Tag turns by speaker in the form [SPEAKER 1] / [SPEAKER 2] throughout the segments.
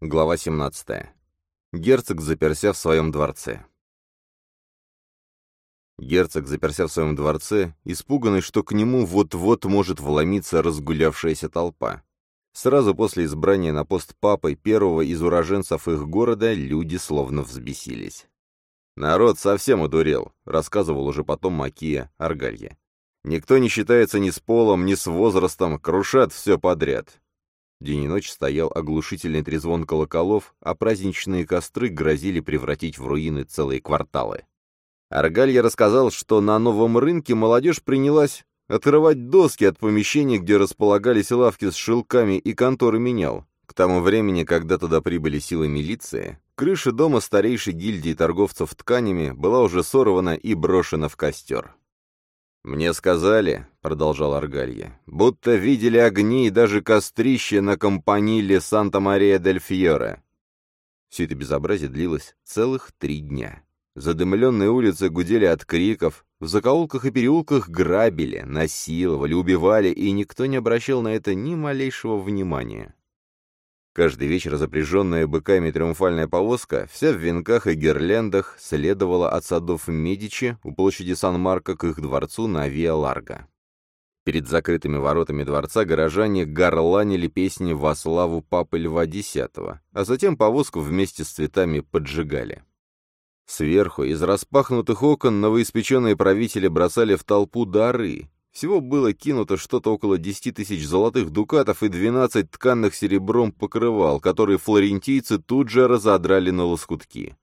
[SPEAKER 1] Глава 17. Герцог заперся в своем дворце. Герцог заперся в своем дворце, испуганный, что к нему вот-вот может вломиться разгулявшаяся толпа. Сразу после избрания на пост папы первого из уроженцев их города люди словно взбесились. «Народ совсем одурел», — рассказывал уже потом Макия Аргалье. «Никто не считается ни с полом, ни с возрастом, крушат все подряд. День и ночь стоял оглушительный трезвон колоколов, а праздничные костры грозили превратить в руины целые кварталы. Аргалья рассказал, что на новом рынке молодежь принялась отрывать доски от помещений, где располагались лавки с шелками и конторы менял. К тому времени, когда туда прибыли силы милиции, крыша дома старейшей гильдии торговцев тканями была уже сорвана и брошена в костер. «Мне сказали», — продолжал Аргалья, — «будто видели огни и даже кострище на компаниле Санта-Мария-дель-Фьоре». Все это безобразие длилось целых три дня. Задымленные улицы гудели от криков, в закоулках и переулках грабили, насиловали, убивали, и никто не обращал на это ни малейшего внимания. Каждый вечер запряженная быками триумфальная повозка, вся в венках и гирляндах, следовала от садов Медичи у площади Сан-Марко к их дворцу на Виа-Ларго. Перед закрытыми воротами дворца горожане горланили песни во славу Папы Льва X, а затем повозку вместе с цветами поджигали. Сверху, из распахнутых окон, новоиспеченные правители бросали в толпу дары, всего было кинуто что-то около 10 тысяч золотых дукатов и 12 тканных серебром покрывал, которые флорентийцы тут же разодрали на лоскутки.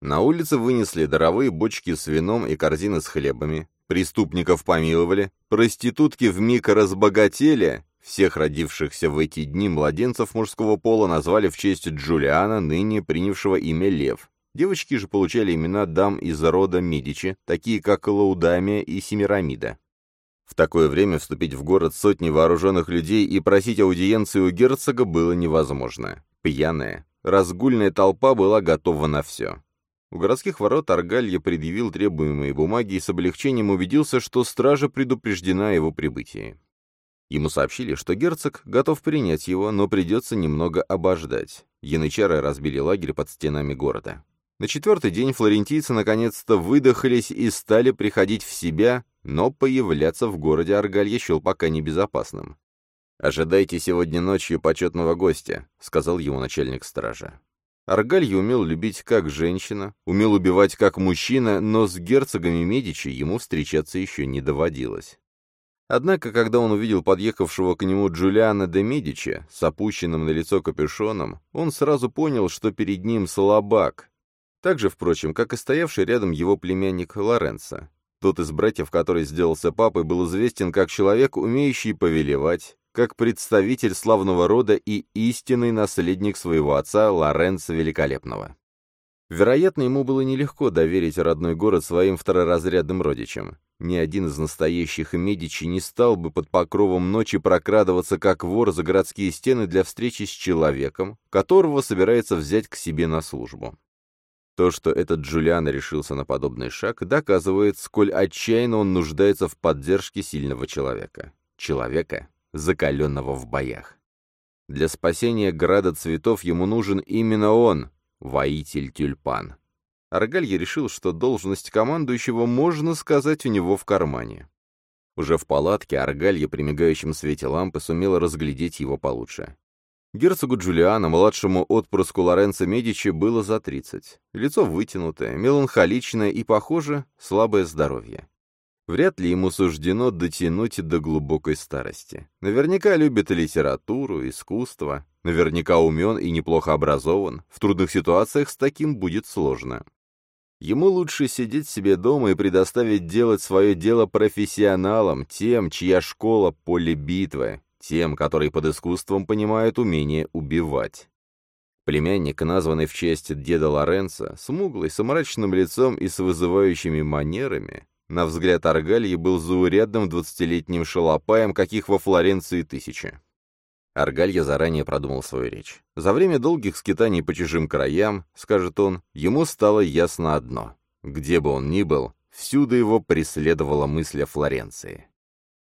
[SPEAKER 1] На улице вынесли даровые бочки с вином и корзины с хлебами, преступников помиловали, проститутки вмиг разбогатели, всех родившихся в эти дни младенцев мужского пола назвали в честь Джулиана, ныне принявшего имя Лев. Девочки же получали имена дам из рода Медичи, такие как Лаудамия и Семирамида. В такое время вступить в город сотни вооруженных людей и просить аудиенции у герцога было невозможно. Пьяная, разгульная толпа была готова на все. У городских ворот Аргалья предъявил требуемые бумаги и с облегчением убедился, что стража предупреждена о его прибытии. Ему сообщили, что герцог готов принять его, но придется немного обождать. Янычары разбили лагерь под стенами города. На четвертый день флорентийцы наконец-то выдохлись и стали приходить в себя, но появляться в городе Аргалье счел пока небезопасным. «Ожидайте сегодня ночью почетного гостя», — сказал ему начальник стражи. Аргалье умел любить как женщина, умел убивать как мужчина, но с герцогами Медичи ему встречаться еще не доводилось. Однако, когда он увидел подъехавшего к нему Джулиана де Медичи с опущенным на лицо капюшоном, он сразу понял, что перед ним слабак, так же, впрочем, как и стоявший рядом его племянник Лоренцо. Тот из братьев, который сделался папой, был известен как человек, умеющий повелевать, как представитель славного рода и истинный наследник своего отца Лоренцо Великолепного. Вероятно, ему было нелегко доверить родной город своим второразрядным родичам. Ни один из настоящих Медичи не стал бы под покровом ночи прокрадываться как вор за городские стены для встречи с человеком, которого собирается взять к себе на службу. То, что этот Джулиан решился на подобный шаг, доказывает, сколь отчаянно он нуждается в поддержке сильного человека. Человека, закаленного в боях. Для спасения града цветов ему нужен именно он, воитель тюльпан. Аргалья решил, что должность командующего, можно сказать, у него в кармане. Уже в палатке Аргалья при мигающем свете лампы сумел разглядеть его получше. Герцогу Джулиана, младшему отпрыску Лоренцо Медичи, было за 30. Лицо вытянутое, меланхоличное и, похоже, слабое здоровье. Вряд ли ему суждено дотянуть до глубокой старости. Наверняка любит литературу, искусство, наверняка умен и неплохо образован. В трудных ситуациях с таким будет сложно. Ему лучше сидеть себе дома и предоставить делать свое дело профессионалам, тем, чья школа — поле битвы, тем, которые под искусством понимают умение убивать. Племянник, названный в честь деда Лоренца, смуглый, с мрачным лицом и с вызывающими манерами, на взгляд Аргальи был заурядным двадцатилетним шалопаем, каких во Флоренции тысячи. Аргалья заранее продумал свою речь. За время долгих скитаний по чужим краям, скажет он, ему стало ясно одно. Где бы он ни был, всюду его преследовала мысль о Флоренции.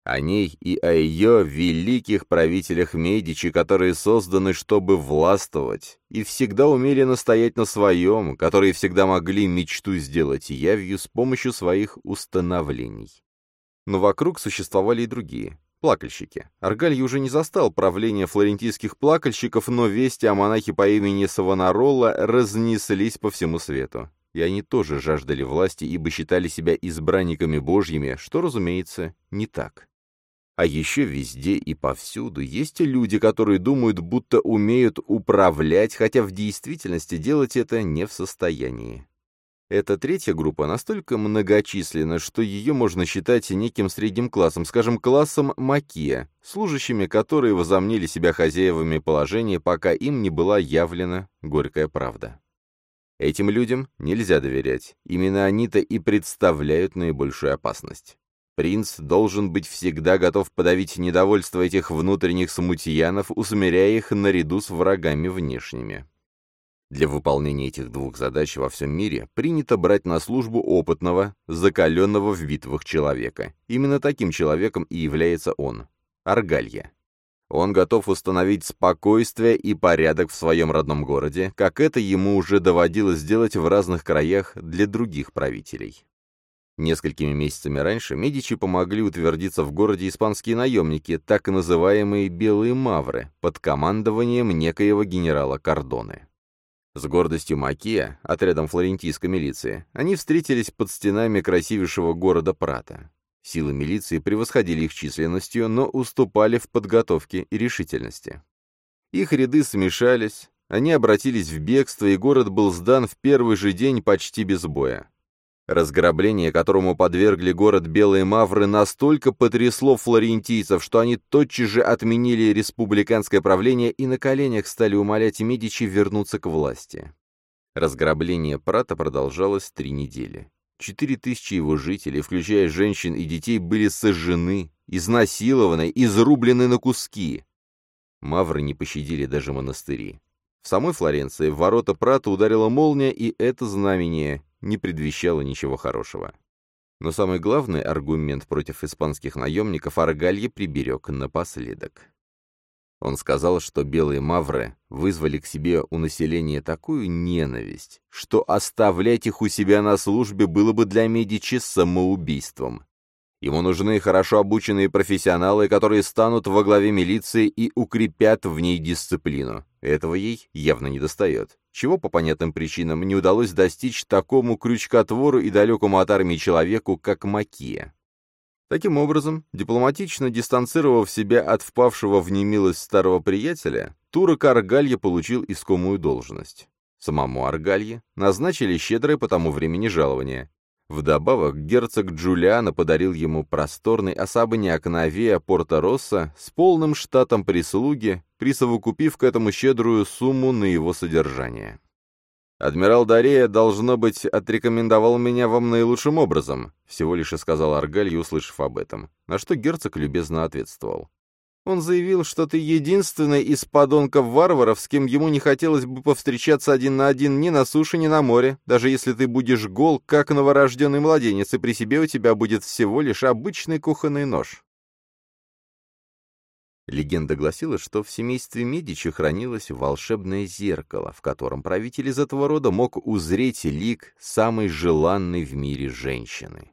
[SPEAKER 1] О ней и о ее великих правителях Медичи, которые созданы, чтобы властвовать, и всегда умели настоять на своем, которые всегда могли мечту сделать явью с помощью своих установлений. Но вокруг существовали и другие. Плакальщики. Аргальй уже не застал правления флорентийских плакальщиков, но вести о монахе по имени Савонаролла разнеслись по всему свету. И они тоже жаждали власти, ибо считали себя избранниками божьими, что, разумеется, не так. А еще везде и повсюду есть люди, которые думают, будто умеют управлять, хотя в действительности делать это не в состоянии. Эта третья группа настолько многочисленна, что ее можно считать неким средним классом, скажем, классом Макия, служащими, которые возомнили себя хозяевами положения, пока им не была явлена горькая правда. Этим людям нельзя доверять, именно они-то и представляют наибольшую опасность. Принц должен быть всегда готов подавить недовольство этих внутренних смутьянов, усмиряя их наряду с врагами внешними. Для выполнения этих двух задач во всем мире принято брать на службу опытного, закаленного в битвах человека. Именно таким человеком и является он – Аргалья. Он готов установить спокойствие и порядок в своем родном городе, как это ему уже доводилось сделать в разных краях для других правителей. Несколькими месяцами раньше Медичи помогли утвердиться в городе испанские наемники, так называемые «белые мавры», под командованием некоего генерала Кордоны. С гордостью Макия, отрядом флорентийской милиции, они встретились под стенами красивейшего города Прата. Силы милиции превосходили их численностью, но уступали в подготовке и решительности. Их ряды смешались, они обратились в бегство, и город был сдан в первый же день почти без боя. Разграбление, которому подвергли город Белые Мавры, настолько потрясло флорентийцев, что они тотчас же отменили республиканское правление и на коленях стали умолять Медичи вернуться к власти. Разграбление Прата продолжалось три недели. Четыре тысячи его жителей, включая женщин и детей, были сожжены, изнасилованы, изрублены на куски. Мавры не пощадили даже монастыри. В самой Флоренции в ворота Прата ударила молния, и это знамение не предвещало ничего хорошего. Но самый главный аргумент против испанских наемников Аргалье приберег напоследок. Он сказал, что белые мавры вызвали к себе у населения такую ненависть, что оставлять их у себя на службе было бы для Медичи самоубийством. Ему нужны хорошо обученные профессионалы, которые станут во главе милиции и укрепят в ней дисциплину. Этого ей явно не достает. Чего по понятным причинам не удалось достичь такому крючкотвору и далекому от армии человеку, как Макия. Таким образом, дипломатично дистанцировав себя от впавшего в немилость старого приятеля, турок Аргалья получил искомую должность. Самому Аргалье назначили щедрое по тому времени жалование. Вдобавок, герцог Джулиано подарил ему просторный особняк на Авиа Порто-Росса с полным штатом прислуги, присовокупив к этому щедрую сумму на его содержание. «Адмирал Дарея, должно быть, отрекомендовал меня вам наилучшим образом», всего лишь и сказал Аргаль, услышав об этом, на что герцог любезно ответствовал. Он заявил, что ты единственный из подонков-варваров, с кем ему не хотелось бы повстречаться один на один ни на суше, ни на море, даже если ты будешь гол, как новорожденный младенец, и при себе у тебя будет всего лишь обычный кухонный нож. Легенда гласила, что в семействе Медичи хранилось волшебное зеркало, в котором правитель из этого рода мог узреть лик самой желанной в мире женщины.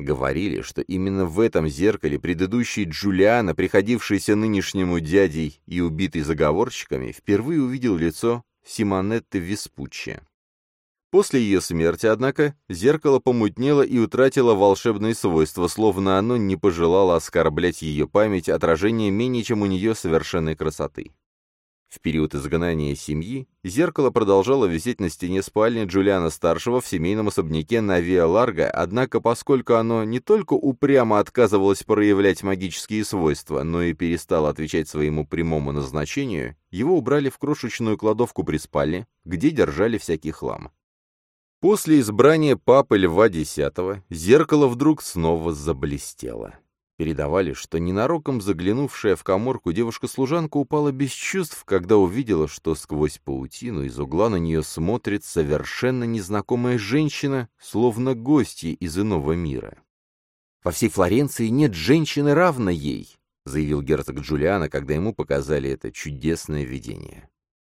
[SPEAKER 1] Говорили, что именно в этом зеркале предыдущий Джулиана, приходившийся нынешнему дядей и убитый заговорщиками, впервые увидел лицо Симонетты Веспуччи. После ее смерти, однако, зеркало помутнело и утратило волшебные свойства, словно оно не пожелало оскорблять ее память отражение менее чем у нее совершенной красоты. В период изгнания семьи зеркало продолжало висеть на стене спальни Джулиана-старшего в семейном особняке на Виа-Ларго, однако поскольку оно не только упрямо отказывалось проявлять магические свойства, но и перестало отвечать своему прямому назначению, его убрали в крошечную кладовку при спальне, где держали всякий хлам. После избрания папы Льва X зеркало вдруг снова заблестело. Передавали, что ненароком заглянувшая в коморку девушка-служанка упала без чувств, когда увидела, что сквозь паутину из угла на нее смотрит совершенно незнакомая женщина, словно гостья из иного мира. «Во всей Флоренции нет женщины, равной ей», — заявил герцог Джулиана, когда ему показали это чудесное видение.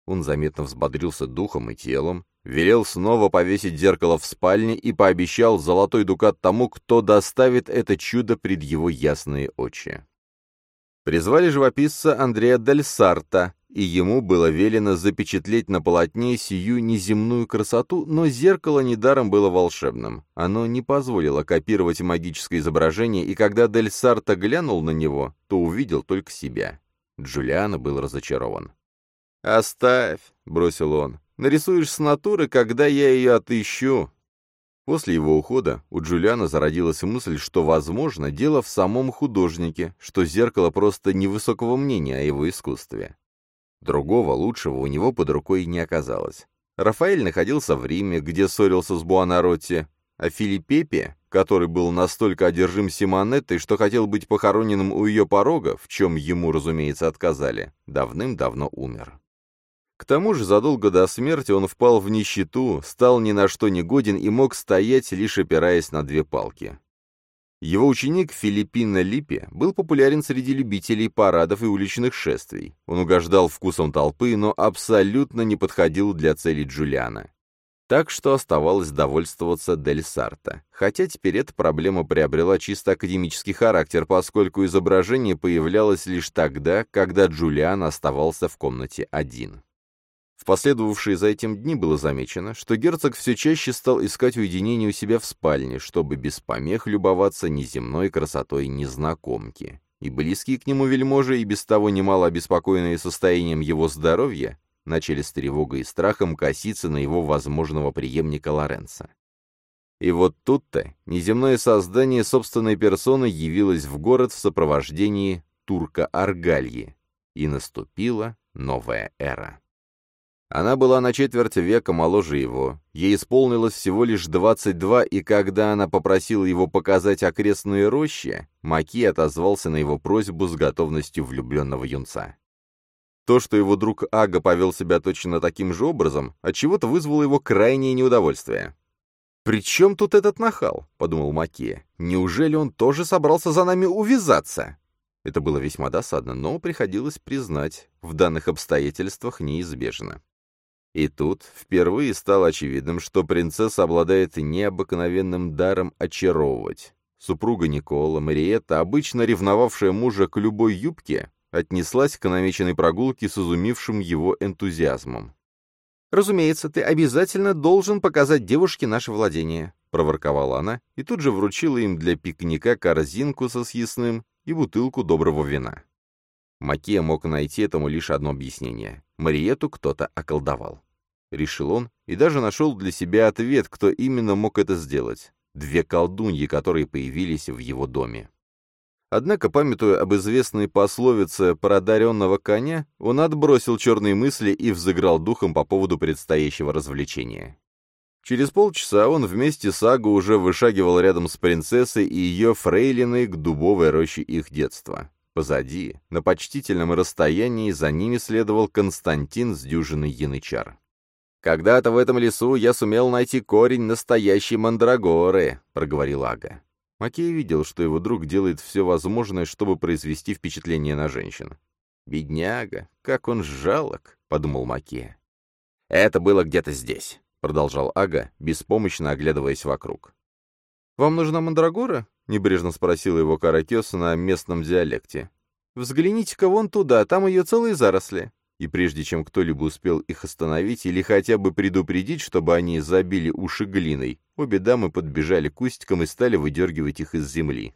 [SPEAKER 1] Он заметно взбодрился духом и телом, велел снова повесить зеркало в спальне и пообещал золотой дукат тому, кто доставит это чудо пред его ясные очи. Призвали живописца Андреа Дель Сарта, и ему было велено запечатлеть на полотне сию неземную красоту, но зеркало недаром было волшебным. Оно не позволило копировать магическое изображение, и когда Дель Сарта глянул на него, то увидел только себя. Джулиано был разочарован. «Оставь», — бросил он, — «нарисуешь с натуры, когда я ее отыщу». После его ухода у Джулиана зародилась мысль, что, возможно, дело в самом художнике, что зеркало просто невысокого мнения о его искусстве. Другого, лучшего у него под рукой не оказалось. Рафаэль находился в Риме, где ссорился с Буонаротти, а Филиппепе, который был настолько одержим Симонеттой, что хотел быть похороненным у ее порога, в чем ему, разумеется, отказали, давным-давно умер. К тому же задолго до смерти он впал в нищету, стал ни на что не годен и мог стоять, лишь опираясь на две палки. Его ученик Филиппино Липпи был популярен среди любителей парадов и уличных шествий. Он угождал вкусом толпы, но абсолютно не подходил для целей Джулиана. Так что оставалось довольствоваться Дель Сарта. Хотя теперь эта проблема приобрела чисто академический характер, поскольку изображение появлялось лишь тогда, когда Джулиан оставался в комнате один. В последовавшие за этим дни было замечено, что герцог все чаще стал искать уединение у себя в спальне, чтобы без помех любоваться неземной красотой незнакомки. И близкие к нему вельможи, и без того немало обеспокоенные состоянием его здоровья, начали с тревогой и страхом коситься на его возможного преемника Лоренца. И вот тут-то неземное создание собственной персоны явилось в город в сопровождении турка Аргальи, и наступила новая эра. Она была на четверть века моложе его. Ей исполнилось всего лишь 22, и когда она попросила его показать окрестные рощи, Маки отозвался на его просьбу с готовностью влюбленного юнца. То, что его друг Ага повел себя точно таким же образом, отчего-то вызвало его крайнее неудовольствие. «При чем тут этот нахал?» — подумал Маки. «Неужели он тоже собрался за нами увязаться?» Это было весьма досадно, но приходилось признать, в данных обстоятельствах неизбежно. И тут впервые стало очевидным, что принцесса обладает необыкновенным даром очаровывать. Супруга Никола, Мариетта, обычно ревновавшая мужа к любой юбке, отнеслась к намеченной прогулке с изумившим его энтузиазмом. «Разумеется, ты обязательно должен показать девушке наше владение», — проворковала она, и тут же вручила им для пикника корзинку со съестным и бутылку доброго вина. Макия мог найти этому лишь одно объяснение. Мариету кто-то околдовал. Решил он и даже нашел для себя ответ, кто именно мог это сделать. Две колдуньи, которые появились в его доме. Однако, памятуя об известной пословице про одаренного коня, он отбросил черные мысли и взыграл духом по поводу предстоящего развлечения. Через полчаса он вместе с Агу уже вышагивал рядом с принцессой и ее фрейлиной к дубовой роще их детства. Позади, на почтительном расстоянии, за ними следовал Константин с дюжиной янычар. «Когда-то в этом лесу я сумел найти корень настоящей мандрагоры», — проговорил Ага. Макей видел, что его друг делает все возможное, чтобы произвести впечатление на женщин. «Бедняга, как он жалок», — подумал Макея. «Это было где-то здесь», — продолжал Ага, беспомощно оглядываясь вокруг. «Вам нужна мандрагора?» — небрежно спросила его Каракес на местном диалекте. «Взгляните-ка вон туда, там ее целые заросли». И прежде чем кто-либо успел их остановить или хотя бы предупредить, чтобы они забили уши глиной, обе дамы подбежали к кустикам и стали выдергивать их из земли.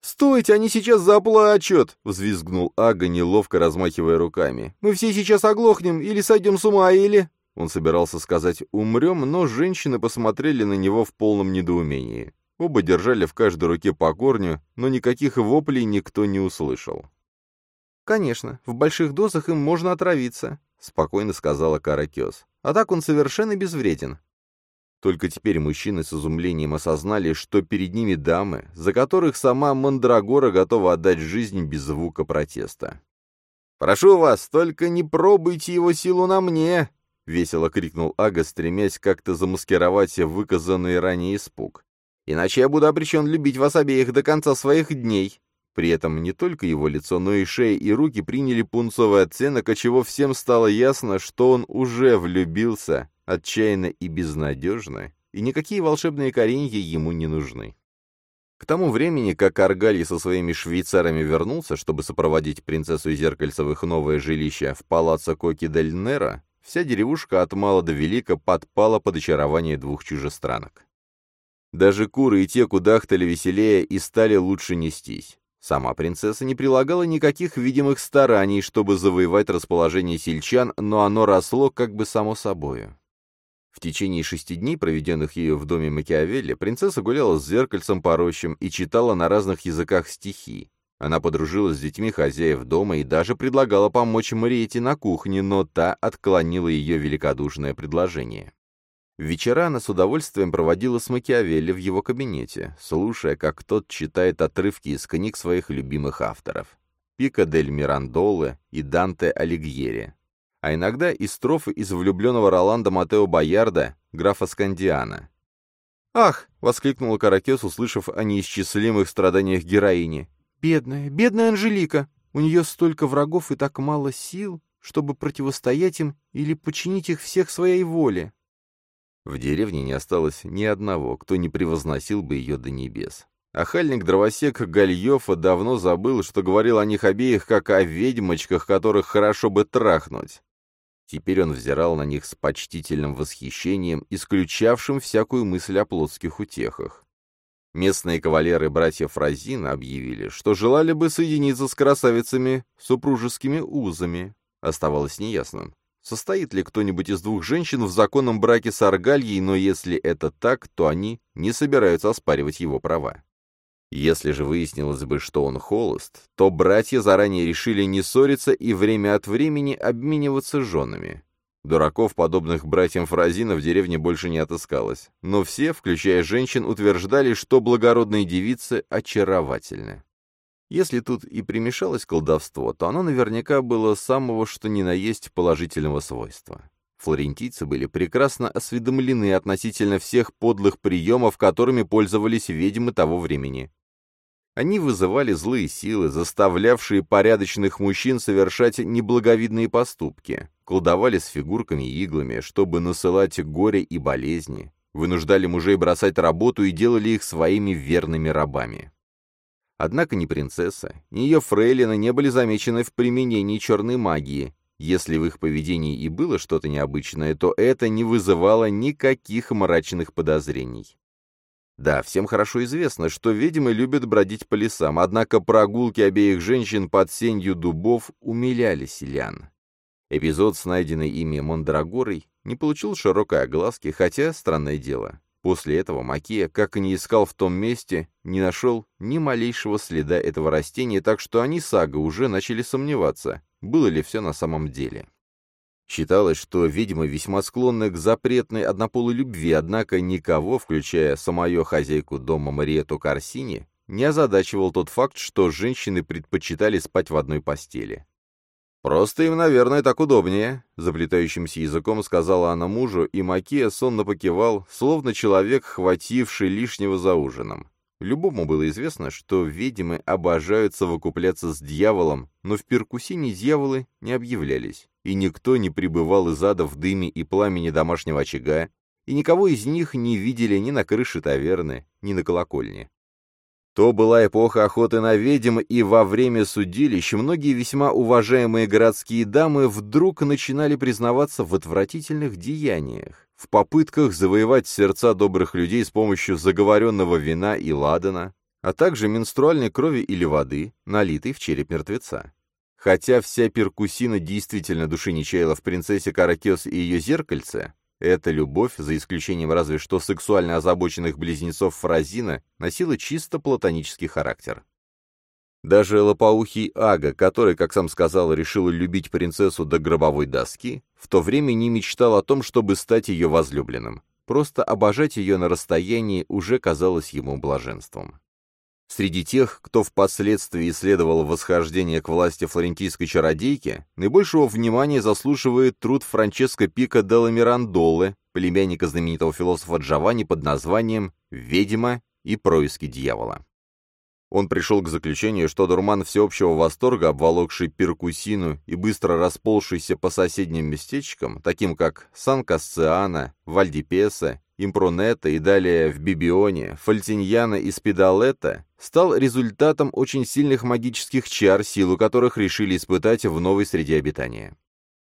[SPEAKER 1] «Стойте, они сейчас заплачут!» — взвизгнул Ага, неловко размахивая руками. «Мы все сейчас оглохнем, или сойдем с ума, или...» Он собирался сказать «умрем», но женщины посмотрели на него в полном недоумении. Оба держали в каждой руке по корню, но никаких воплей никто не услышал. «Конечно, в больших дозах им можно отравиться», — спокойно сказала Каракес. «А так он совершенно безвреден». Только теперь мужчины с изумлением осознали, что перед ними дамы, за которых сама Мандрагора готова отдать жизнь без звука протеста. «Прошу вас, только не пробуйте его силу на мне!» — весело крикнул Ага, стремясь как-то замаскировать выказанный ранее испуг. Иначе я буду обречен любить вас обеих до конца своих дней». При этом не только его лицо, но и шея и руки приняли пунцовый оттенок, отчего всем стало ясно, что он уже влюбился, отчаянно и безнадежно, и никакие волшебные коренья ему не нужны. К тому времени, как Аргальи со своими швейцарами вернулся, чтобы сопроводить принцессу Зеркальцевых новое жилище в палаццо Коки-дель-Нера, вся деревушка от мала до велика подпала под очарование двух чужестранок. Даже куры и те кудахтали веселее и стали лучше нестись. Сама принцесса не прилагала никаких видимых стараний, чтобы завоевать расположение сельчан, но оно росло как бы само собою. В течение шести дней, проведенных ею в доме Макиавелли, принцесса гуляла с зеркальцем по рощам и читала на разных языках стихи. Она подружилась с детьми хозяев дома и даже предлагала помочь Мариете на кухне, но та отклонила ее великодушное предложение. Вечера она с удовольствием проводила с Макиавелли в его кабинете, слушая, как тот читает отрывки из книг своих любимых авторов — Пика дель Мирандоле и Данте Алигьери, а иногда и строфы из влюбленного Роланда Матео Боярда, графа Скандиана. «Ах!» — воскликнула Каракес, услышав о неисчислимых страданиях героини. «Бедная, бедная Анжелика! У нее столько врагов и так мало сил, чтобы противостоять им или подчинить их всех своей воле!» В деревне не осталось ни одного, кто не превозносил бы ее до небес. Охальник-дровосек Гальёфа давно забыл, что говорил о них обеих, как о ведьмочках, которых хорошо бы трахнуть. Теперь он взирал на них с почтительным восхищением, исключавшим всякую мысль о плотских утехах. Местные кавалеры братья Фразина объявили, что желали бы соединиться с красавицами супружескими узами. Оставалось неясным, Состоит ли кто-нибудь из двух женщин в законном браке с Аргальей, но если это так, то они не собираются оспаривать его права. Если же выяснилось бы, что он холост, то братья заранее решили не ссориться и время от времени обмениваться женами. Дураков, подобных братьям Фразина, в деревне больше не отыскалось, но все, включая женщин, утверждали, что благородные девицы очаровательны. Если тут и примешалось колдовство, то оно наверняка было самого что ни на есть положительного свойства. Флорентийцы были прекрасно осведомлены относительно всех подлых приемов, которыми пользовались ведьмы того времени. Они вызывали злые силы, заставлявшие порядочных мужчин совершать неблаговидные поступки, колдовали с фигурками и иглами, чтобы насылать горе и болезни, вынуждали мужей бросать работу и делали их своими верными рабами. Однако ни принцесса, ни ее фрейлины не были замечены в применении черной магии. Если в их поведении и было что-то необычное, то это не вызывало никаких мрачных подозрений. Да, всем хорошо известно, что ведьмы любят бродить по лесам, однако прогулки обеих женщин под сенью дубов умиляли селян. Эпизод с найденной ими Мондрагорой не получил широкой огласки, хотя, странное дело, После этого Макия, как и не искал в том месте, не нашел ни малейшего следа этого растения, так что они с Ага уже начали сомневаться, было ли все на самом деле. Считалось, что ведьмы весьма склонны к запретной однополой любви, однако никого, включая самую хозяйку дома Мариету Корсини, не озадачивал тот факт, что женщины предпочитали спать в одной постели. «Просто им, наверное, так удобнее», — заплетающимся языком сказала она мужу, и Макия сонно покивал, словно человек, хвативший лишнего за ужином. Любому было известно, что ведьмы обожают совокупляться с дьяволом, но в перкусине дьяволы не объявлялись, и никто не пребывал из ада в дыме и пламени домашнего очага, и никого из них не видели ни на крыше таверны, ни на колокольне. То была эпоха охоты на ведьм, и во время судилищ многие весьма уважаемые городские дамы вдруг начинали признаваться в отвратительных деяниях, в попытках завоевать сердца добрых людей с помощью заговоренного вина и ладана, а также менструальной крови или воды, налитой в череп мертвеца. Хотя вся перкусина действительно души не чаяла в принцессе Каракес и ее зеркальце, эта любовь, за исключением разве что сексуально озабоченных близнецов Фразина, носила чисто платонический характер. Даже лопоухий Ага, который, как сам сказал, решил любить принцессу до гробовой доски, в то время не мечтал о том, чтобы стать ее возлюбленным. Просто обожать ее на расстоянии уже казалось ему блаженством. Среди тех, кто впоследствии исследовал восхождение к власти флорентийской чародейки, наибольшего внимания заслуживает труд Франческо Пика делла Мирандолы, племянника знаменитого философа Джованни под названием «Ведьма и происки дьявола. Он пришел к заключению, что дурман всеобщего восторга, обволокший перкусину и быстро расползшийся по соседним местечкам, таким как Сан-Кассиана, Вальдипеса, Импронета и далее в Бибионе, Фальтиньяна и Спидалета, стал результатом очень сильных магических чар, силу которых решили испытать в новой среде обитания.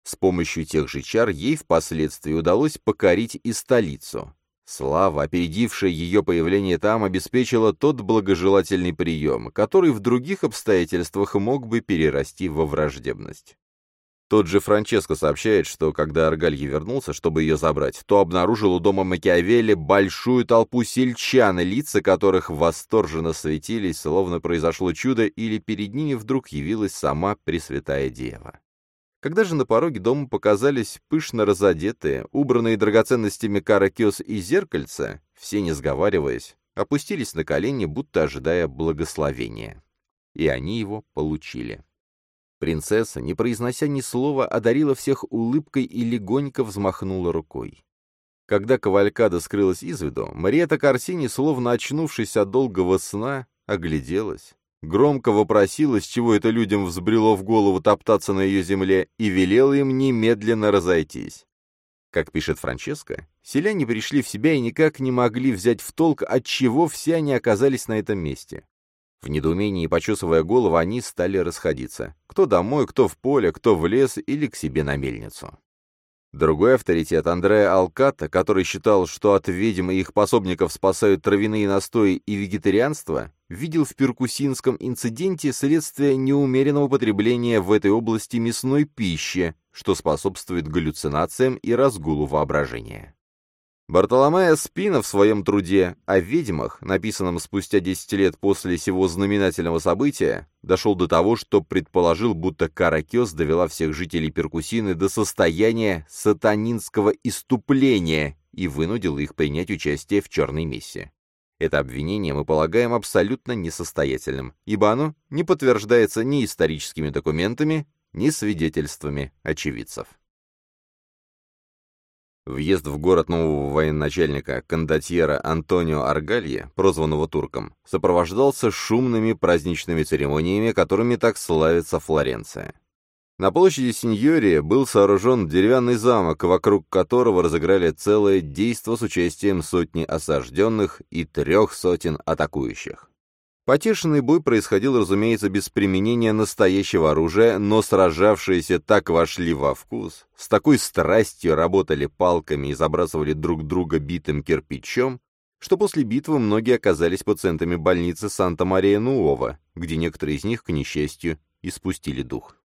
[SPEAKER 1] С помощью тех же чар ей впоследствии удалось покорить и столицу. Слава, опередившая ее появление там, обеспечила тот благожелательный прием, который в других обстоятельствах мог бы перерасти во враждебность. Тот же Франческо сообщает, что когда Аргальи вернулся, чтобы ее забрать, то обнаружил у дома Макиавелли большую толпу сельчан, лица которых восторженно светились, словно произошло чудо, или перед ними вдруг явилась сама Пресвятая Дева. Когда же на пороге дома показались пышно разодетые, убранные драгоценностями каракес и зеркальца, все, не сговариваясь, опустились на колени, будто ожидая благословения. И они его получили. Принцесса, не произнося ни слова, одарила всех улыбкой и легонько взмахнула рукой. Когда кавалькада скрылась из виду, Мариэта Корсини, словно очнувшись от долгого сна, огляделась, громко вопросила, с чего это людям взбрело в голову топтаться на ее земле, и велела им немедленно разойтись. Как пишет Франческо, селяне пришли в себя и никак не могли взять в толк, от чего все они оказались на этом месте. В недоумении, почесывая голову, они стали расходиться. Кто домой, кто в поле, кто в лес или к себе на мельницу. Другой авторитет, Андреа Алката, который считал, что от ведьм и их пособников спасают травяные настои и вегетарианство, видел в перкусинском инциденте следствие неумеренного потребления в этой области мясной пищи, что способствует галлюцинациям и разгулу воображения. Бартоломео Спина в своем труде о ведьмах, написанном спустя 10 лет после сего знаменательного события, дошел до того, что предположил, будто Каракес довела всех жителей Перкусины до состояния сатанинского иступления и вынудил их принять участие в черной мессе. Это обвинение мы полагаем абсолютно несостоятельным, ибо оно не подтверждается ни историческими документами, ни свидетельствами очевидцев. Въезд в город нового военачальника, кондотьера Антонио Аргалье, прозванного турком, сопровождался шумными праздничными церемониями, которыми так славится Флоренция. На площади Синьория был сооружен деревянный замок, вокруг которого разыграли целое действо с участием сотни осажденных и трех сотен атакующих. Потешенный бой происходил, разумеется, без применения настоящего оружия, но сражавшиеся так вошли во вкус, с такой страстью работали палками и забрасывали друг друга битым кирпичом, что после битвы многие оказались пациентами больницы Санта-Мария-Нуова, где некоторые из них, к несчастью, испустили дух.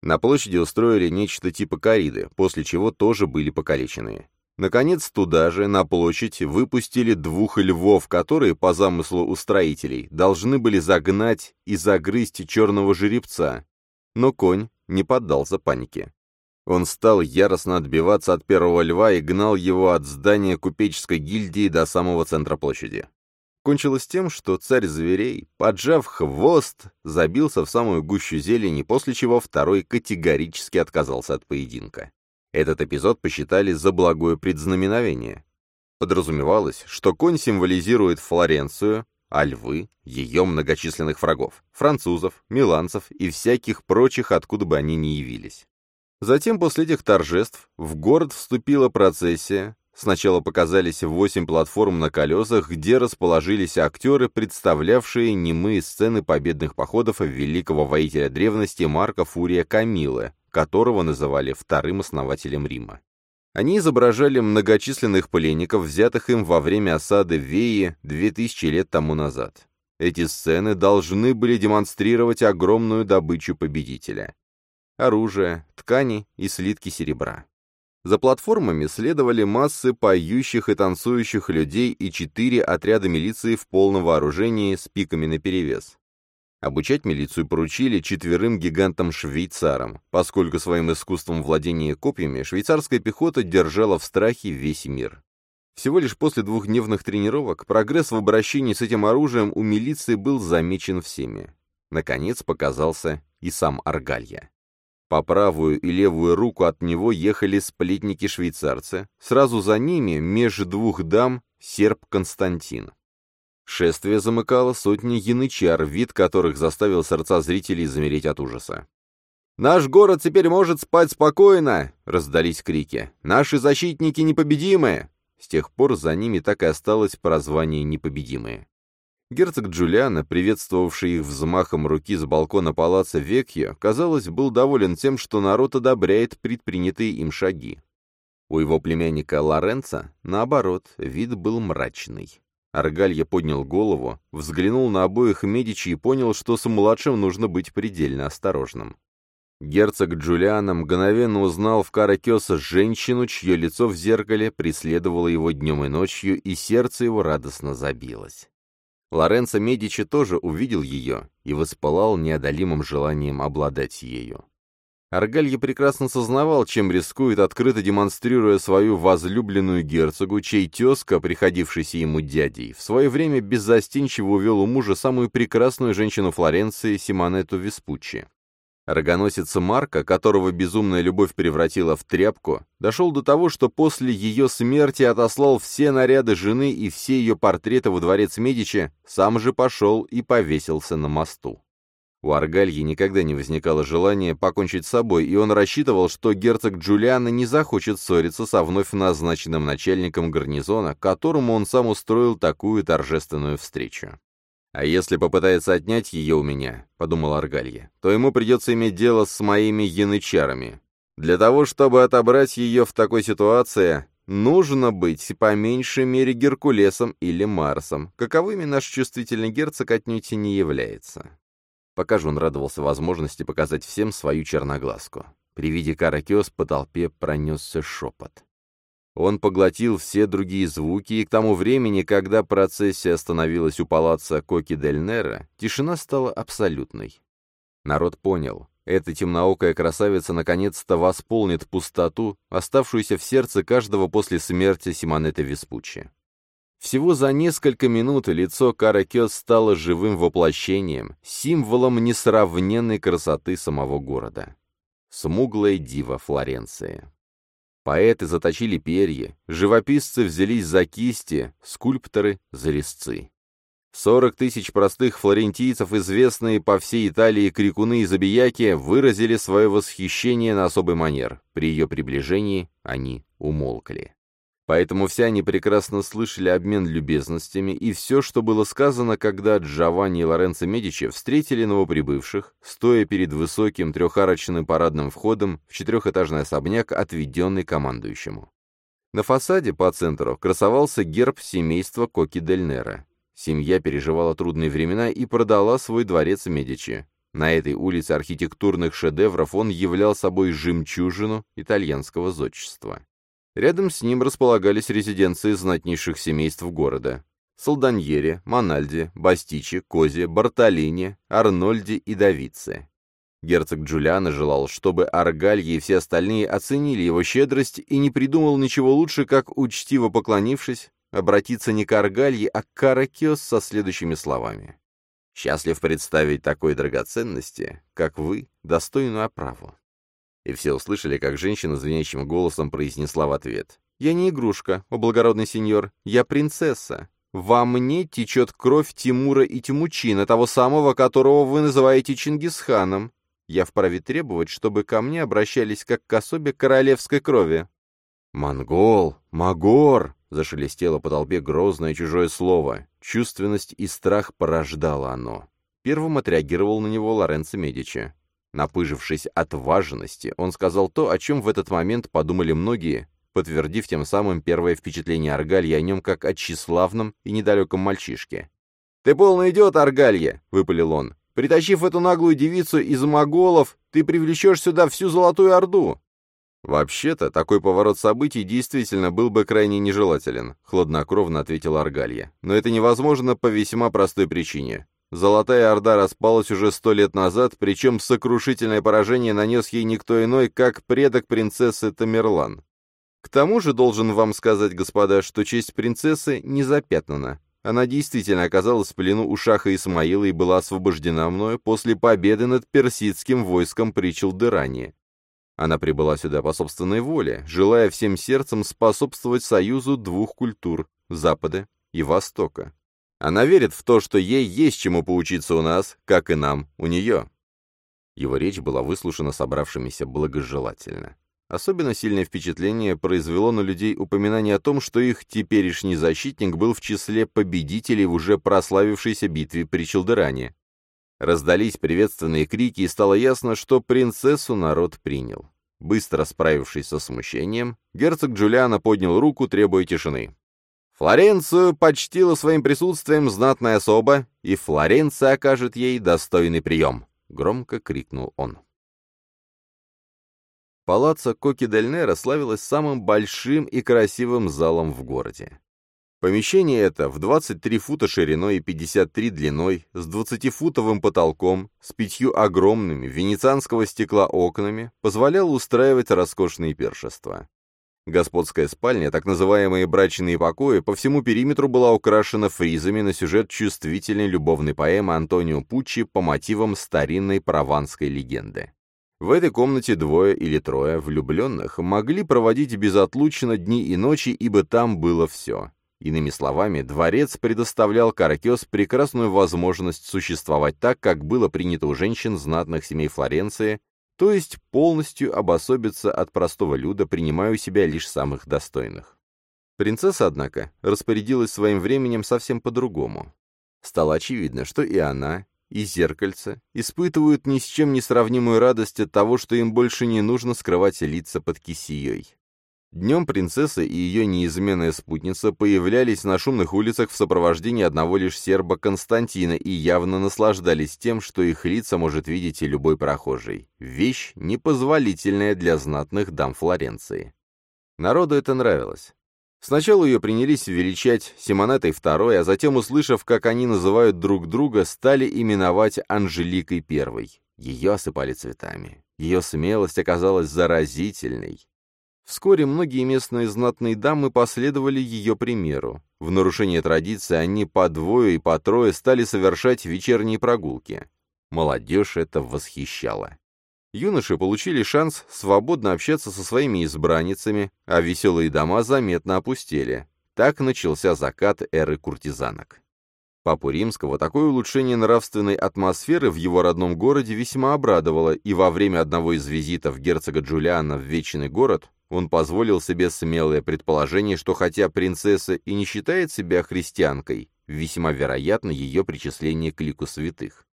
[SPEAKER 1] На площади устроили нечто типа кориды, после чего тоже были покалечены. Наконец, туда же, на площадь, выпустили двух львов, которые, по замыслу устроителей, должны были загнать и загрызть черного жеребца. Но конь не поддался панике. Он стал яростно отбиваться от первого льва и гнал его от здания купеческой гильдии до самого центра площади. Кончилось тем, что царь зверей, поджав хвост, забился в самую гущу зелени, после чего второй категорически отказался от поединка. Этот эпизод посчитали за благое предзнаменование. Подразумевалось, что конь символизирует Флоренцию, а львы — ее многочисленных врагов — французов, миланцев и всяких прочих, откуда бы они ни явились. Затем, после этих торжеств, в город вступила процессия. Сначала показались восемь платформ на колесах, где расположились актеры, представлявшие немые сцены победных походов великого воителя древности Марка Фурия Камилы, которого называли вторым основателем Рима. Они изображали многочисленных пленников, взятых им во время осады Веи 2000 лет тому назад. Эти сцены должны были демонстрировать огромную добычу победителя. Оружие, ткани и слитки серебра. За платформами следовали массы поющих и танцующих людей и четыре отряда милиции в полном вооружении с пиками наперевес. Обучать милицию поручили четверым гигантам-швейцарам, поскольку своим искусством владения копьями швейцарская пехота держала в страхе весь мир. Всего лишь после двухдневных тренировок прогресс в обращении с этим оружием у милиции был замечен всеми. Наконец показался и сам Аргалья. По правую и левую руку от него ехали сплетники-швейцарцы, сразу за ними, между двух дам, серб Константин. Шествие замыкало сотни янычар, вид которых заставил сердца зрителей замереть от ужаса. «Наш город теперь может спать спокойно!» — раздались крики. «Наши защитники непобедимые!» С тех пор за ними так и осталось прозвание «непобедимые». Герцог Джулиана, приветствовавший их взмахом руки с балкона палаца Векьо, казалось, был доволен тем, что народ одобряет предпринятые им шаги. У его племянника Лоренца, наоборот, вид был мрачный. Аргалья поднял голову, взглянул на обоих Медичи и понял, что с младшим нужно быть предельно осторожным. Герцог Джулиана мгновенно узнал в Каракеса женщину, чье лицо в зеркале преследовало его днем и ночью, и сердце его радостно забилось. Лоренцо Медичи тоже увидел ее и воспылал неодолимым желанием обладать ею. Аргалье прекрасно сознавал, чем рискует, открыто демонстрируя свою возлюбленную герцогу, чей тезка, приходившийся ему дядей, в свое время беззастенчиво увел у мужа самую прекрасную женщину Флоренции, Симонету Веспуччи. Рогоносец Марка, которого безумная любовь превратила в тряпку, дошел до того, что после ее смерти отослал все наряды жены и все ее портреты во дворец Медичи, сам же пошел и повесился на мосту. У Аргальи никогда не возникало желания покончить с собой, и он рассчитывал, что герцог Джулиана не захочет ссориться со вновь назначенным начальником гарнизона, которому он сам устроил такую торжественную встречу. «А если попытается отнять ее у меня», — подумал Аргалья, — «то ему придется иметь дело с моими янычарами. Для того, чтобы отобрать ее в такой ситуации, нужно быть по меньшей мере Геркулесом или Марсом, каковыми наш чувствительный герцог отнюдь и не является». Пока же он радовался возможности показать всем свою черноглазку. При виде Каракиос по толпе пронесся шепот. Он поглотил все другие звуки, и к тому времени, когда процессия остановилась у палаца Коки-дель-Нера, тишина стала абсолютной. Народ понял, эта темноокая красавица наконец-то восполнит пустоту, оставшуюся в сердце каждого после смерти Симонета Веспуччи. Всего за несколько минут лицо Каракёс стало живым воплощением, символом несравненной красоты самого города. Смуглая дива Флоренции. Поэты заточили перья, живописцы взялись за кисти, скульпторы — за резцы. Сорок тысяч простых флорентийцев, известные по всей Италии крикуны и забияки, выразили свое восхищение на особый манер. При ее приближении они умолкли. Поэтому все они прекрасно слышали обмен любезностями, и все, что было сказано, когда Джованни и Лоренцо Медичи встретили новоприбывших, стоя перед высоким трехарочным парадным входом в четырехэтажный особняк, отведенный командующему. На фасаде по центру красовался герб семейства Коки-дель-Нера. Семья переживала трудные времена и продала свой дворец Медичи. На этой улице архитектурных шедевров он являл собой жемчужину итальянского зодчества. Рядом с ним располагались резиденции знатнейших семейств города. Салданьере, Мональди, Бастичи, Кози, Бартолини, Арнольди и Давице. Герцог Джулиано желал, чтобы Аргальи и все остальные оценили его щедрость и не придумал ничего лучше, как, учтиво поклонившись, обратиться не к Аргальи, а к Каракиос со следующими словами. «Счастлив представить такой драгоценности, как вы, достойную оправу и все услышали, как женщина звенящим голосом произнесла в ответ. «Я не игрушка, о благородный сеньор, я принцесса. Во мне течет кровь Тимура и Тимучина, того самого, которого вы называете Чингисханом. Я вправе требовать, чтобы ко мне обращались как к особе королевской крови». «Монгол! Магор!» — зашелестело по толпе грозное чужое слово. Чувственность и страх порождало оно. Первым отреагировал на него Лоренцо Медичи. Напыжившись от важности, он сказал то, о чем в этот момент подумали многие, подтвердив тем самым первое впечатление Аргалья о нем как о тщеславном и недалеком мальчишке. «Ты полный идиот, Аргалья!» — выпалил он. «Притащив эту наглую девицу из моголов, ты привлечешь сюда всю Золотую Орду!» «Вообще-то, такой поворот событий действительно был бы крайне нежелателен», — хладнокровно ответил Аргалья. «Но это невозможно по весьма простой причине. Золотая Орда распалась уже сто лет назад, причем сокрушительное поражение нанес ей никто иной, как предок принцессы Тамерлан. К тому же должен вам сказать, господа, что честь принцессы не запятнана. Она действительно оказалась в плену у шаха Исмаила и была освобождена мною после победы над персидским войском при Челдыране. Она прибыла сюда по собственной воле, желая всем сердцем способствовать союзу двух культур — Запада и Востока. Она верит в то, что ей есть чему поучиться у нас, как и нам у нее». Его речь была выслушана собравшимися благожелательно. Особенно сильное впечатление произвело на людей упоминание о том, что их теперешний защитник был в числе победителей в уже прославившейся битве при Челдеране. Раздались приветственные крики, и стало ясно, что принцессу народ принял. Быстро справившись со смущением, герцог Джулиана поднял руку, требуя тишины. Флоренцию почтила своим присутствием знатная особа, и Флоренция окажет ей достойный прием. — громко крикнул он. Палаццо Коки-дель-Неро самым большим и красивым залом в городе. Помещение это в 23 фута шириной и 53 длиной, с 20-футовым потолком, с пятью огромными венецианского стекла окнами, позволяло устраивать роскошные пиршества. Господская спальня, так называемые брачные покои, по всему периметру была украшена фризами на сюжет чувствительной любовной поэмы Антонио Пуччи по мотивам старинной прованской легенды. В этой комнате двое или трое влюбленных могли проводить безотлучно дни и ночи, ибо там было все. Иными словами, дворец предоставлял Каракес прекрасную возможность существовать так, как было принято у женщин знатных семей Флоренции, то есть полностью обособиться от простого люда, принимая у себя лишь самых достойных. Принцесса, однако, распорядилась своим временем совсем по-другому. Стало очевидно, что и она, и зеркальце испытывают ни с чем не сравнимую радость от того, что им больше не нужно скрывать лица под кисеей. Днем принцесса и ее неизменная спутница появлялись на шумных улицах в сопровождении одного лишь серба Константина и явно наслаждались тем, что их лица может видеть и любой прохожий. Вещь, непозволительная для знатных дам Флоренции. Народу это нравилось. Сначала ее принялись величать Симонетой II, а затем, услышав, как они называют друг друга, стали именовать Анжеликой I. Ее осыпали цветами. Ее смелость оказалась заразительной. Вскоре многие местные знатные дамы последовали ее примеру. В нарушение традиции они по двое и по трое стали совершать вечерние прогулки. Молодежь это восхищала. Юноши получили шанс свободно общаться со своими избранницами, а веселые дома заметно опустели. Так начался закат эры куртизанок. Папу Римского такое улучшение нравственной атмосферы в его родном городе весьма обрадовало, и во время одного из визитов герцога Джулиана в Вечный город он позволил себе смелое предположение, что хотя принцесса и не считает себя христианкой, весьма вероятно ее причисление к лику святых.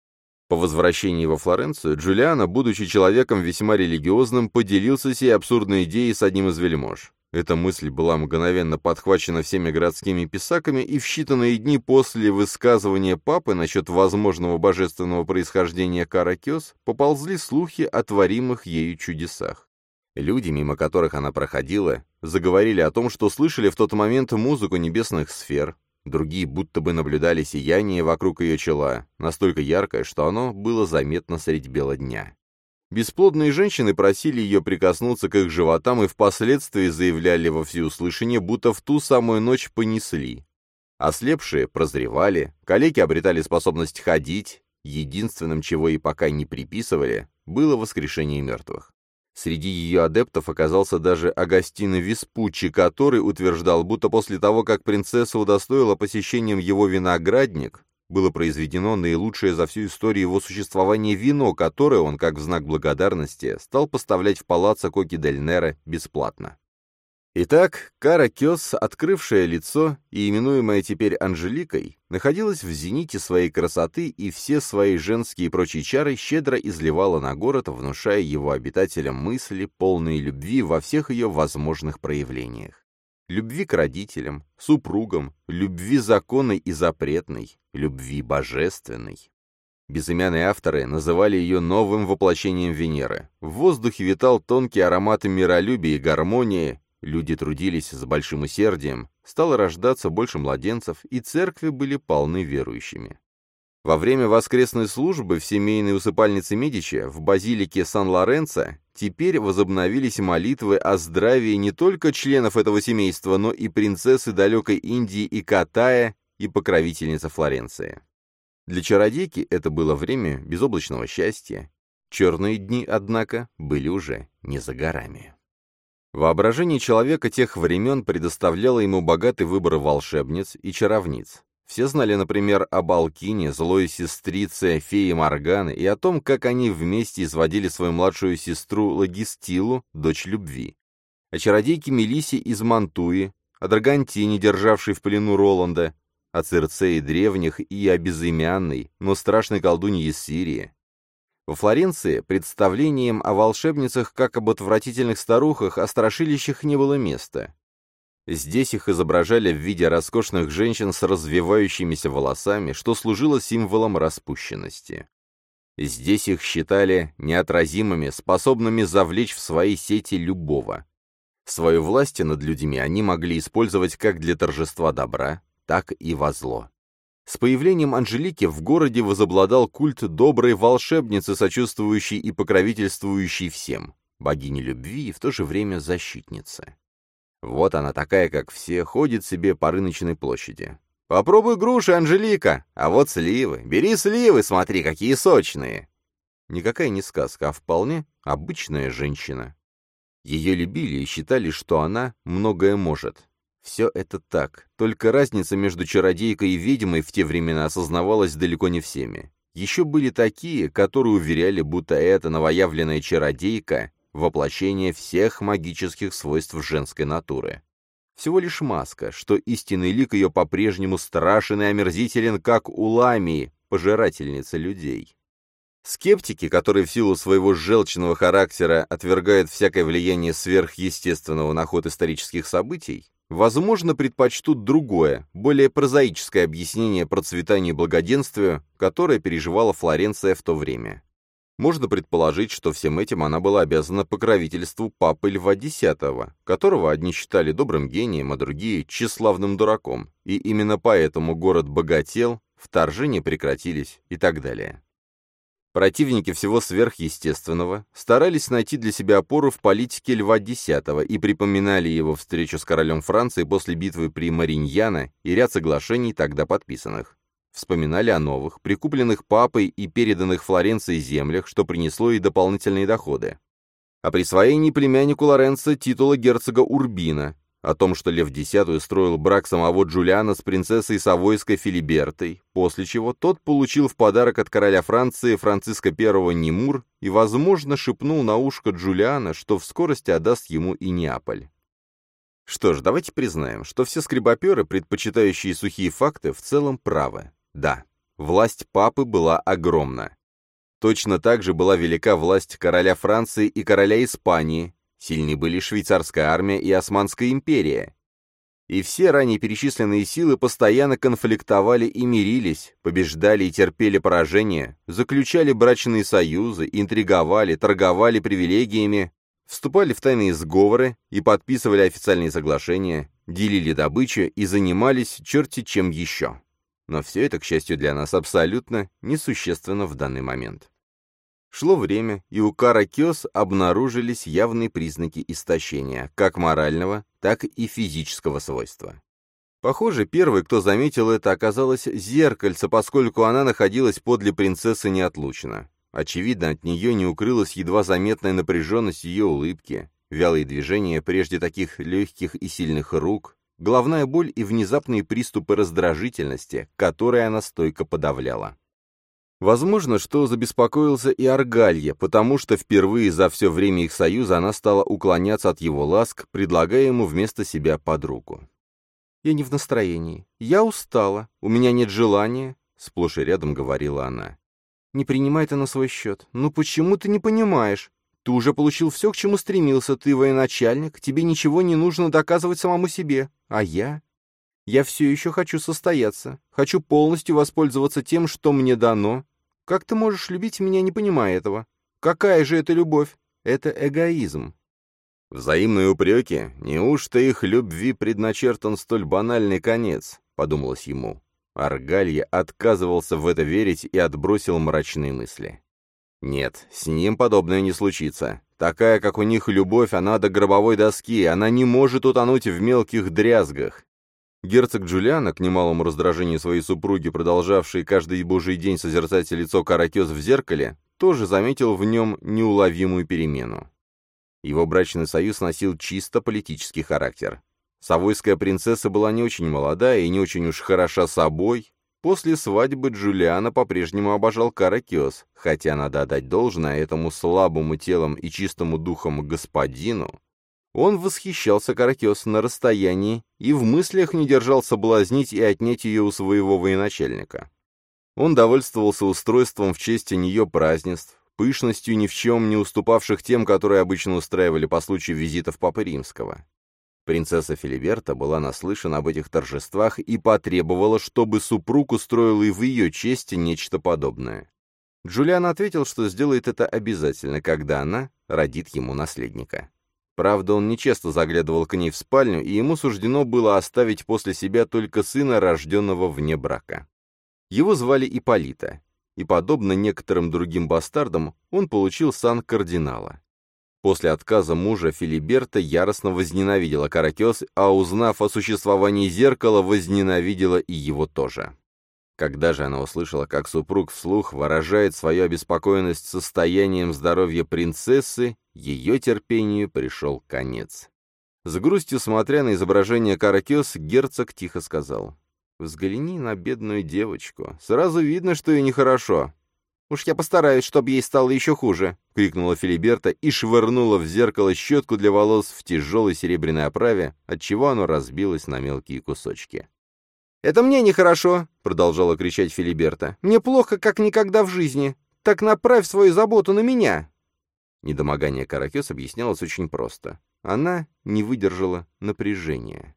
[SPEAKER 1] По возвращении во Флоренцию Джулиано, будучи человеком весьма религиозным, поделился сей абсурдной идеей с одним из вельмож. Эта мысль была мгновенно подхвачена всеми городскими писаками, и в считанные дни после высказывания папы насчет возможного божественного происхождения Каракес поползли слухи о творимых ею чудесах. Люди, мимо которых она проходила, заговорили о том, что слышали в тот момент музыку небесных сфер, другие будто бы наблюдали сияние вокруг ее чела, настолько яркое, что оно было заметно средь бела дня. Бесплодные женщины просили ее прикоснуться к их животам и впоследствии заявляли во всеуслышание, будто в ту самую ночь понесли. Ослепшие прозревали, калеки обретали способность ходить, единственным, чего и пока не приписывали, было воскрешение мертвых. Среди ее адептов оказался даже Агастино Веспуччи, который утверждал, будто после того, как принцесса удостоила посещением его виноградник, было произведено наилучшее за всю историю его существования вино, которое он, как в знак благодарности, стал поставлять в палаццо Коки-дель-Неро бесплатно. Итак, Кара Кёс, открывшая лицо и именуемая теперь Анжеликой, находилась в зените своей красоты и все свои женские и прочие чары щедро изливала на город, внушая его обитателям мысли, полные любви во всех ее возможных проявлениях. Любви к родителям, супругам, любви законной и запретной, любви божественной. Безымянные авторы называли ее новым воплощением Венеры. В воздухе витал тонкий аромат миролюбия и гармонии, Люди трудились с большим усердием, стало рождаться больше младенцев, и церкви были полны верующими. Во время воскресной службы в семейной усыпальнице Медичи в базилике Сан-Лоренцо теперь возобновились молитвы о здравии не только членов этого семейства, но и принцессы далекой Индии и Катая и покровительницы Флоренции. Для чародейки это было время безоблачного счастья. Черные дни, однако, были уже не за горами. Воображение человека тех времен предоставляло ему богатый выбор волшебниц и чаровниц. Все знали, например, о Балкине, злой сестрице феи Морганы и о том, как они вместе изводили свою младшую сестру Лагистилу, дочь любви. О чародейке Мелисе из Мантуи, о Драгантине, державшей в плену Роланда, о Цирцее древних и о безымянной, но страшной колдуне из Сирии. Во Флоренции представлением о волшебницах как об отвратительных старухах о страшилищах не было места. Здесь их изображали в виде роскошных женщин с развивающимися волосами, что служило символом распущенности. Здесь их считали неотразимыми, способными завлечь в свои сети любого. Свою власть над людьми они могли использовать как для торжества добра, так и во зло. С появлением Анжелики в городе возобладал культ доброй волшебницы, сочувствующей и покровительствующей всем, богини любви и в то же время защитницы. Вот она такая, как все, ходит себе по рыночной площади. «Попробуй груши, Анжелика! А вот сливы! Бери сливы, смотри, какие сочные!» Никакая не сказка, а вполне обычная женщина. Ее любили и считали, что она многое может. Все это так, только разница между чародейкой и ведьмой в те времена осознавалась далеко не всеми. Еще были такие, которые уверяли, будто эта новоявленная чародейка воплощение всех магических свойств женской натуры. Всего лишь маска, что истинный лик ее по-прежнему страшен и омерзителен, как у Ламии, пожирательницы людей. Скептики, которые в силу своего желчного характера отвергают всякое влияние сверхъестественного на ход исторических событий, возможно, предпочтут другое, более прозаическое объяснение процветанию и благоденствию, которое переживала Флоренция в то время. Можно предположить, что всем этим она была обязана покровительству папы Льва X, которого одни считали добрым гением, а другие — тщеславным дураком, и именно поэтому город богател, вторжения прекратились и так далее. Противники всего сверхъестественного старались найти для себя опору в политике Льва X и припоминали его встречу с королем Франции после битвы при Мариньяно и ряд соглашений, тогда подписанных. Вспоминали о новых, прикупленных папой и переданных Флоренции землях, что принесло ей дополнительные доходы. О присвоении племяннику Лоренцо титула герцога Урбина, о том, что Лев X устроил брак самого Джулиана с принцессой Савойской Филибертой, после чего тот получил в подарок от короля Франции Франциска I Немур и, возможно, шепнул на ушко Джулиана, что в скорости отдаст ему и Неаполь. Что ж, давайте признаем, что все скребоперы, предпочитающие сухие факты, в целом правы. Да, власть папы была огромна. Точно так же была велика власть короля Франции и короля Испании, сильны были швейцарская армия и Османская империя. И все ранее перечисленные силы постоянно конфликтовали и мирились, побеждали и терпели поражение, заключали брачные союзы, интриговали, торговали привилегиями, вступали в тайные сговоры и подписывали официальные соглашения, делили добычу и занимались черти чем еще. Но все это, к счастью для нас, абсолютно несущественно в данный момент. Шло время, и у Кара Кёс обнаружились явные признаки истощения, как морального, так и физического свойства. Похоже, первой, кто заметил это, оказалось зеркальце, поскольку она находилась подле принцессы неотлучно. Очевидно, от нее не укрылась едва заметная напряженность ее улыбки, вялые движения прежде таких легких и сильных рук, головная боль и внезапные приступы раздражительности, которые она стойко подавляла. Возможно, что забеспокоился и Аргалья, потому что впервые за все время их союза она стала уклоняться от его ласк, предлагая ему вместо себя подругу. «Я не в настроении. Я устала. У меня нет желания», — сплошь и рядом говорила она. «Не принимай это на свой счет. Ну почему ты не понимаешь? Ты уже получил все, к чему стремился, ты военачальник, тебе ничего не нужно доказывать самому себе. А я? Я все еще хочу состояться, хочу полностью воспользоваться тем, что мне дано. Как ты можешь любить меня, не понимая этого? Какая же это любовь? Это эгоизм. Взаимные упреки? Неужто их любви предначертан столь банальный конец? Подумалось ему. Аргалья отказывался в это верить и отбросил мрачные мысли. Нет, с ним подобное не случится. Такая, как у них любовь, она до гробовой доски, она не может утонуть в мелких дрязгах. Герцог Джулиана, к немалому раздражению своей супруги, продолжавшей каждый божий день созерцать лицо Каракес в зеркале, тоже заметил в нем неуловимую перемену. Его брачный союз носил чисто политический характер. Савойская принцесса была не очень молодая и не очень уж хороша собой. После свадьбы Джулиана по-прежнему обожал Каракиос, хотя надо отдать должное этому слабому телом и чистому духом господину. Он восхищался Каракиос на расстоянии и в мыслях не держал соблазнить и отнять ее у своего военачальника. Он довольствовался устройством в честь нее празднеств, пышностью ни в чем не уступавших тем, которые обычно устраивали по случаю визитов Папы Римского. Принцесса Филиберта была наслышана об этих торжествах и потребовала, чтобы супруг устроил и в ее честь нечто подобное. Джулиан ответил, что сделает это обязательно, когда она родит ему наследника. Правда, он нечасто заглядывал к ней в спальню, и ему суждено было оставить после себя только сына, рожденного вне брака. Его звали Иполита, и, подобно некоторым другим бастардам, он получил сан кардинала. После отказа мужа Филиберта яростно возненавидела Каракес, а узнав о существовании зеркала, возненавидела и его тоже. Когда же она услышала, как супруг вслух выражает свою обеспокоенность состоянием здоровья принцессы, ее терпению пришел конец. С грустью смотря на изображение Каракес, герцог тихо сказал, «Взгляни на бедную девочку. Сразу видно, что ей нехорошо. «Уж я постараюсь, чтобы ей стало еще хуже», — крикнула Филиберта и швырнула в зеркало щетку для волос в тяжелой серебряной оправе, отчего оно разбилось на мелкие кусочки. «Это мне нехорошо», — продолжала кричать Филиберта. «Мне плохо, как никогда в жизни. Так направь свою заботу на меня». Недомогание Каракес объяснялось очень просто. Она не выдержала напряжения.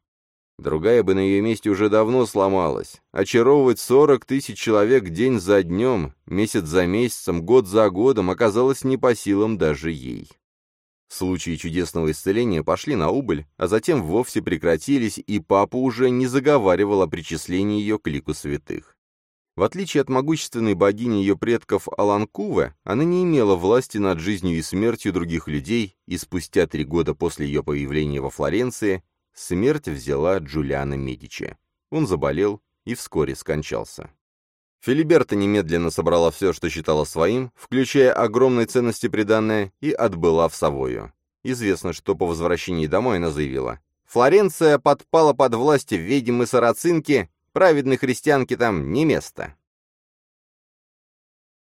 [SPEAKER 1] Другая бы на ее месте уже давно сломалась. Очаровывать сорок тысяч человек день за днем, месяц за месяцем, год за годом оказалось не по силам даже ей. Случаи чудесного исцеления пошли на убыль, а затем вовсе прекратились, и папа уже не заговаривал о причислении ее к лику святых. В отличие от могущественной богини ее предков Аланкуве, она не имела власти над жизнью и смертью других людей, и спустя три года после ее появления во Флоренции смерть взяла Джулиана Медичи. Он заболел и вскоре скончался. Филиберта немедленно собрала все, что считала своим, включая огромные ценности приданное, и отбыла в Савою. Известно, что по возвращении домой она заявила. «Флоренция подпала под власть ведьмы сарацинки, праведной христианки там не место».